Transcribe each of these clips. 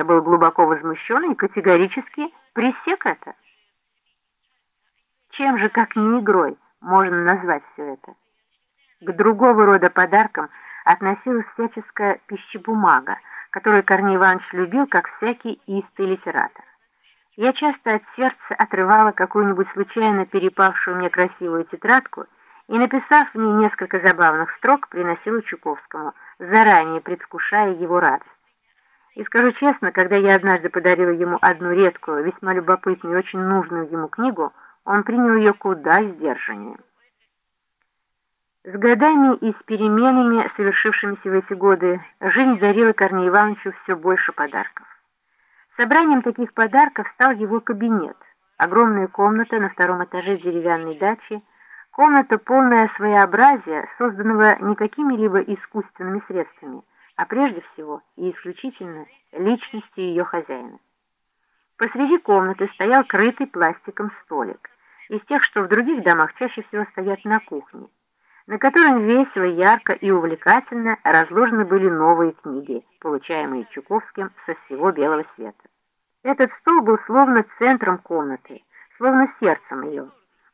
Я был глубоко возмущен и категорически пресек это. Чем же, как не игрой, можно назвать все это? К другого рода подаркам относилась всяческая пищебумага, которую Корней Иванович любил, как всякий истый литератор. Я часто от сердца отрывала какую-нибудь случайно перепавшую мне красивую тетрадку и, написав в ней несколько забавных строк, приносила Чуковскому, заранее предвкушая его радость. И скажу честно, когда я однажды подарила ему одну редкую, весьма любопытную и очень нужную ему книгу, он принял ее куда сдержаннее. С годами и с переменами, совершившимися в эти годы, жизнь дарила Корнею Ивановичу все больше подарков. Собранием таких подарков стал его кабинет, огромная комната на втором этаже деревянной дачи, комната полная своеобразия, созданного не какими-либо искусственными средствами, а прежде всего и исключительно личностью ее хозяина. Посреди комнаты стоял крытый пластиком столик, из тех, что в других домах чаще всего стоят на кухне, на котором весело, ярко и увлекательно разложены были новые книги, получаемые Чуковским со всего белого света. Этот стол был словно центром комнаты, словно сердцем ее.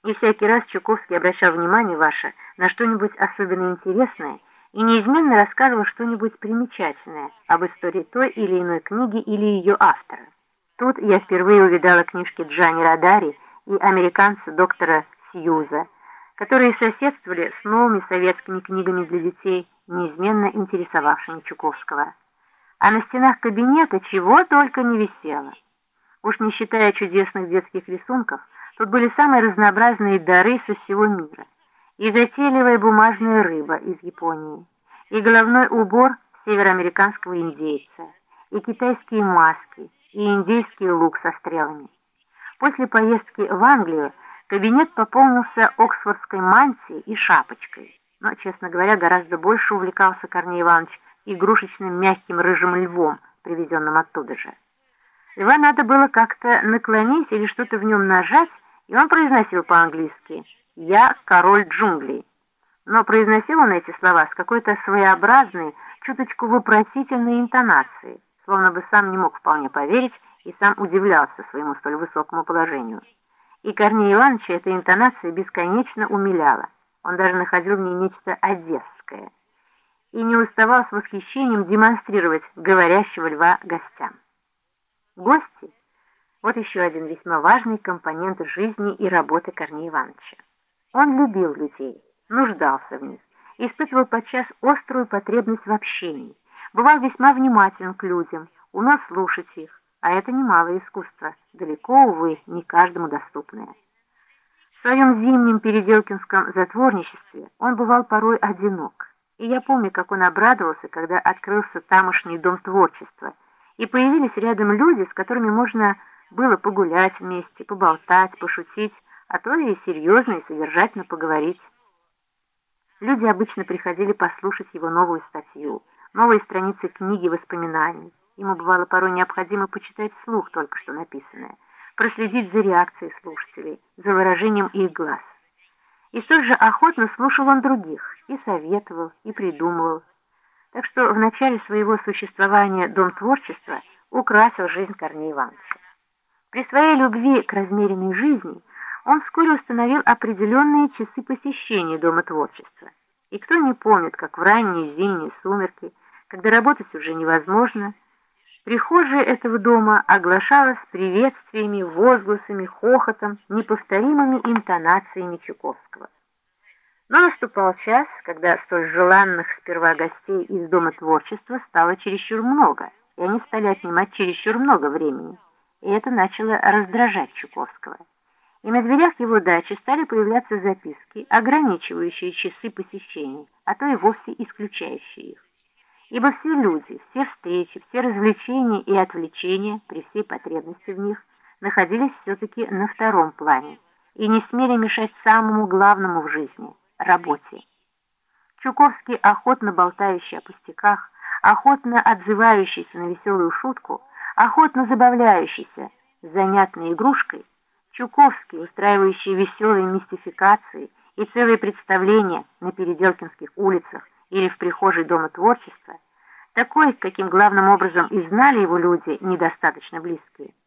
И всякий раз Чуковский обращал внимание ваше на что-нибудь особенно интересное и неизменно рассказывал что-нибудь примечательное об истории той или иной книги или ее автора. Тут я впервые увидала книжки Джани Радари и американца доктора Сьюза, которые соседствовали с новыми советскими книгами для детей, неизменно интересовавшими Чуковского а на стенах кабинета чего только не висело. Уж не считая чудесных детских рисунков, тут были самые разнообразные дары со всего мира. И затейливая бумажная рыба из Японии, и головной убор североамериканского индейца, и китайские маски, и индейский лук со стрелами. После поездки в Англию кабинет пополнился оксфордской мантией и шапочкой, но, честно говоря, гораздо больше увлекался Корней Иванович игрушечным мягким рыжим львом, привезенным оттуда же. Льва надо было как-то наклонить или что-то в нем нажать, и он произносил по-английски «Я король джунглей». Но произносил он эти слова с какой-то своеобразной, чуточку вопросительной интонацией, словно бы сам не мог вполне поверить и сам удивлялся своему столь высокому положению. И Корнея Ивановича эта интонация бесконечно умиляла. Он даже находил в ней нечто одесское и не уставал с восхищением демонстрировать говорящего льва гостям. Гости – вот еще один весьма важный компонент жизни и работы Корнея Ивановича. Он любил людей, нуждался в них, испытывал подчас острую потребность в общении, бывал весьма внимателен к людям, умел слушать их, а это немалое искусство, далеко, увы, не каждому доступное. В своем зимнем переделкинском затворничестве он бывал порой одинок, и я помню, как он обрадовался, когда открылся тамошний дом творчества, и появились рядом люди, с которыми можно было погулять вместе, поболтать, пошутить, а то и серьезно и содержательно поговорить. Люди обычно приходили послушать его новую статью, новые страницы книги воспоминаний. Ему бывало порой необходимо почитать вслух только что написанное, проследить за реакцией слушателей, за выражением их глаз. И столь же охотно слушал он других, и советовал, и придумывал. Так что в начале своего существования Дом творчества украсил жизнь Корнея Ивановича. При своей любви к размеренной жизни он вскоре установил определенные часы посещения Дома творчества. И кто не помнит, как в ранние зимние сумерки, когда работать уже невозможно, прихожая этого дома оглашалась приветствиями, возгласами, хохотом, неповторимыми интонациями Чуковского. Но наступал час, когда столь желанных сперва гостей из Дома творчества стало чересчур много, и они стали отнимать чересчур много времени, и это начало раздражать Чуковского. И на дверях его дачи стали появляться записки, ограничивающие часы посещения, а то и вовсе исключающие их. Ибо все люди, все встречи, все развлечения и отвлечения, при всей потребности в них, находились все-таки на втором плане и не смели мешать самому главному в жизни – работе. Чуковский, охотно болтающий о пустяках, охотно отзывающийся на веселую шутку, охотно забавляющийся занятной игрушкой, Чуковский, устраивающий веселые мистификации и целые представления на Переделкинских улицах или в прихожей Дома творчества, такой, каким главным образом и знали его люди, недостаточно близкие.